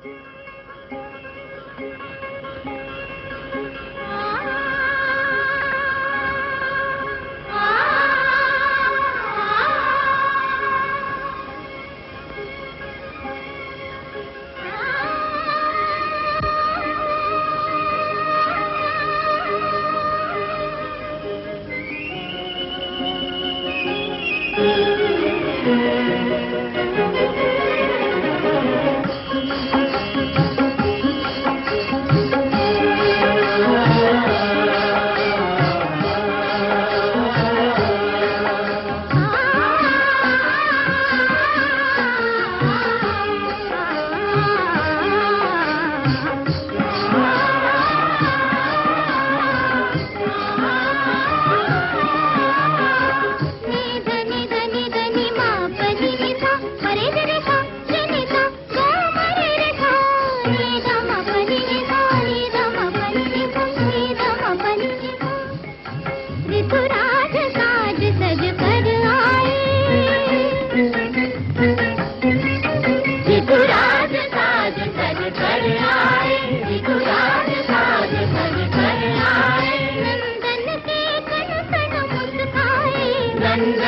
啊啊啊！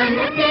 ಸಂಗತೆ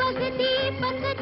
पग दीपक